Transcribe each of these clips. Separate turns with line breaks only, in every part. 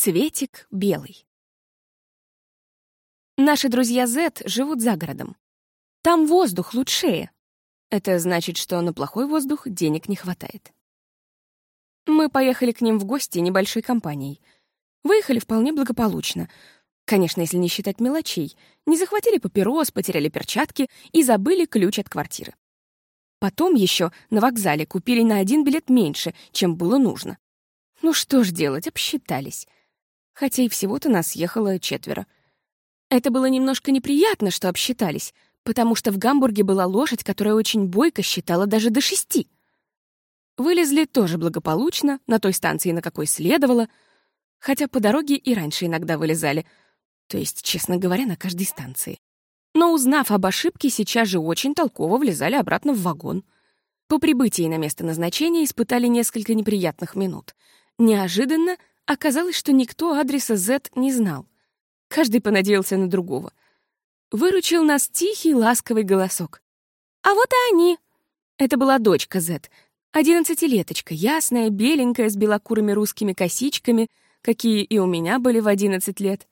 Цветик белый. Наши друзья Z живут за городом. Там воздух лучшее. Это значит, что на плохой воздух денег не хватает. Мы поехали к ним в гости небольшой компанией. Выехали вполне благополучно. Конечно, если не считать мелочей. Не захватили папирос, потеряли перчатки и забыли ключ от квартиры. Потом еще на вокзале купили на один билет меньше, чем было нужно. Ну что ж делать, обсчитались. Хотя и всего-то нас ехало четверо. Это было немножко неприятно, что обсчитались, потому что в Гамбурге была лошадь, которая очень бойко считала даже до шести. Вылезли тоже благополучно, на той станции, на какой следовало, хотя по дороге и раньше иногда вылезали, то есть, честно говоря, на каждой станции но, узнав об ошибке, сейчас же очень толково влезали обратно в вагон. По прибытии на место назначения испытали несколько неприятных минут. Неожиданно оказалось, что никто адреса Z не знал. Каждый понадеялся на другого. Выручил нас тихий, ласковый голосок. «А вот и они!» Это была дочка Z, одиннадцатилеточка, ясная, беленькая, с белокурыми русскими косичками, какие и у меня были в одиннадцать лет.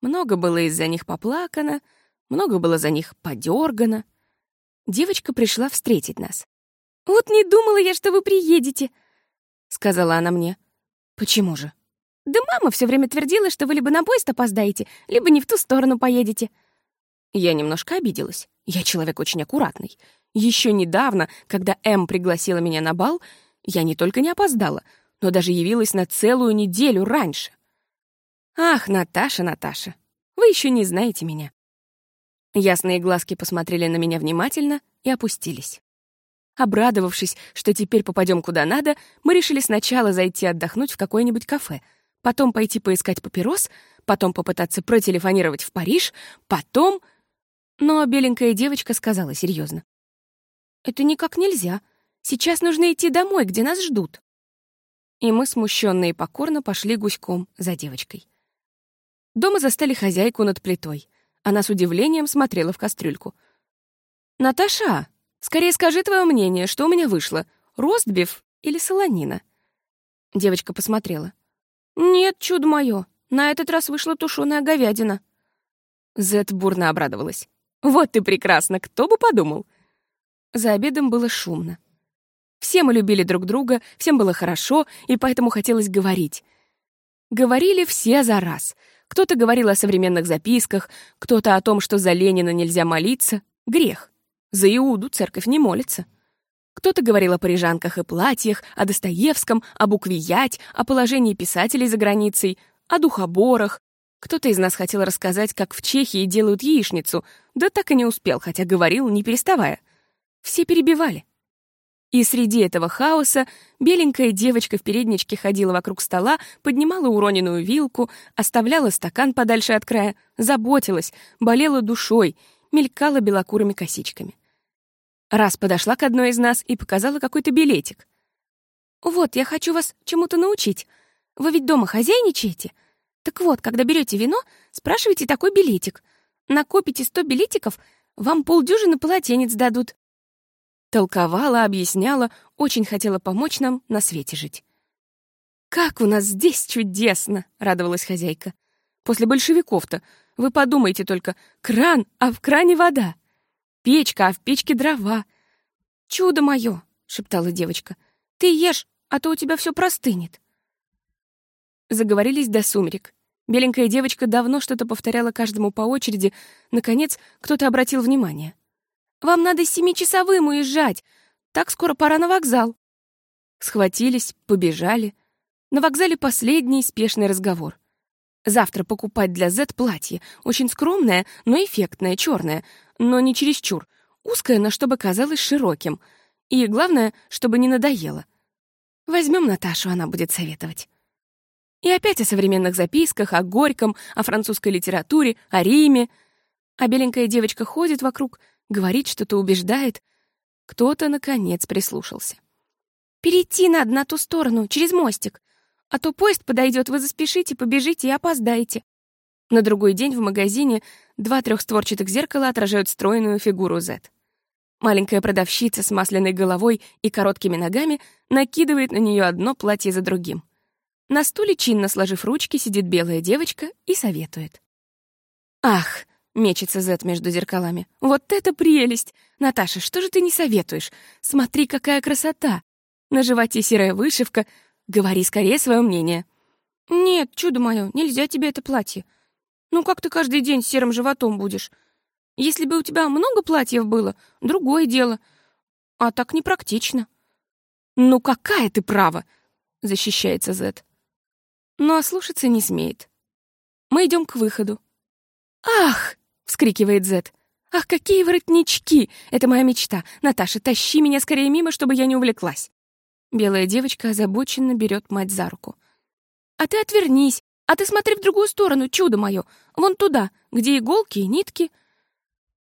Много было из-за них поплакано — много было за них подергано. Девочка пришла встретить нас. «Вот не думала я, что вы приедете», — сказала она мне. «Почему же?» «Да мама все время твердила, что вы либо на поезд опоздаете, либо не в ту сторону поедете». Я немножко обиделась. Я человек очень аккуратный. Еще недавно, когда М пригласила меня на бал, я не только не опоздала, но даже явилась на целую неделю раньше. Ах, Наташа, Наташа, вы еще не знаете меня. Ясные глазки посмотрели на меня внимательно и опустились. Обрадовавшись, что теперь попадем куда надо, мы решили сначала зайти отдохнуть в какое-нибудь кафе, потом пойти поискать папирос, потом попытаться протелефонировать в Париж, потом... Но беленькая девочка сказала серьезно: «Это никак нельзя. Сейчас нужно идти домой, где нас ждут». И мы, смущенные и покорно, пошли гуськом за девочкой. Дома застали хозяйку над плитой. Она с удивлением смотрела в кастрюльку. «Наташа, скорее скажи твое мнение, что у меня вышло, ростбиф или солонина?» Девочка посмотрела. «Нет, чудо мое, на этот раз вышла тушеная говядина». Зет бурно обрадовалась. «Вот ты прекрасно, кто бы подумал!» За обедом было шумно. Все мы любили друг друга, всем было хорошо, и поэтому хотелось говорить. Говорили все за раз — кто-то говорил о современных записках, кто-то о том, что за Ленина нельзя молиться. Грех. За Иуду церковь не молится. Кто-то говорил о парижанках и платьях, о Достоевском, о букве «ять», о положении писателей за границей, о духоборах. Кто-то из нас хотел рассказать, как в Чехии делают яичницу, да так и не успел, хотя говорил, не переставая. Все перебивали. И среди этого хаоса беленькая девочка в передничке ходила вокруг стола, поднимала уроненную вилку, оставляла стакан подальше от края, заботилась, болела душой, мелькала белокурыми косичками. Раз подошла к одной из нас и показала какой-то билетик. «Вот, я хочу вас чему-то научить. Вы ведь дома хозяйничаете? Так вот, когда берете вино, спрашивайте такой билетик. Накопите сто билетиков, вам полдюжины полотенец дадут. Толковала, объясняла, очень хотела помочь нам на свете жить. «Как у нас здесь чудесно!» — радовалась хозяйка. «После большевиков-то, вы подумайте только, кран, а в кране вода. Печка, а в печке дрова. Чудо мое!» — шептала девочка. «Ты ешь, а то у тебя все простынет». Заговорились до сумерек. Беленькая девочка давно что-то повторяла каждому по очереди. Наконец, кто-то обратил внимание. Вам надо с семичасовым уезжать. Так скоро пора на вокзал». Схватились, побежали. На вокзале последний спешный разговор. Завтра покупать для Z платье. Очень скромное, но эффектное, черное, но не чересчур. Узкое, но чтобы казалось широким. И главное, чтобы не надоело. Возьмем Наташу, она будет советовать. И опять о современных записках, о Горьком, о французской литературе, о Риме. А беленькая девочка ходит вокруг, говорит что-то, убеждает. Кто-то, наконец, прислушался. «Перейти надо на ту сторону, через мостик. А то поезд подойдет, вы заспешите, побежите и опоздаете». На другой день в магазине два трехстворчатых зеркала отражают стройную фигуру Z. Маленькая продавщица с масляной головой и короткими ногами накидывает на нее одно платье за другим. На стуле, чинно сложив ручки, сидит белая девочка и советует. «Ах!» — мечется Зет между зеркалами. «Вот это прелесть! Наташа, что же ты не советуешь? Смотри, какая красота! На животе серая вышивка. Говори скорее свое мнение». «Нет, чудо мое, нельзя тебе это платье. Ну как ты каждый день с серым животом будешь? Если бы у тебя много платьев было, другое дело. А так непрактично». «Ну какая ты права!» — защищается Зет но ослушаться не смеет. Мы идем к выходу. «Ах!» — вскрикивает Зет. «Ах, какие воротнички! Это моя мечта! Наташа, тащи меня скорее мимо, чтобы я не увлеклась!» Белая девочка озабоченно берет мать за руку. «А ты отвернись! А ты смотри в другую сторону, чудо мое! Вон туда, где иголки и нитки!»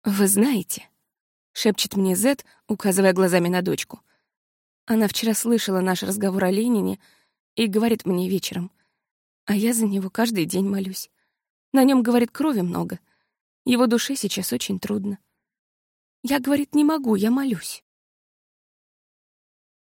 «Вы знаете...» — шепчет мне Зет, указывая глазами на дочку. Она вчера слышала наш разговор о Ленине и говорит мне вечером — а я за него каждый день молюсь. На нем, говорит, крови много. Его душе сейчас очень трудно. Я, говорит, не могу, я молюсь.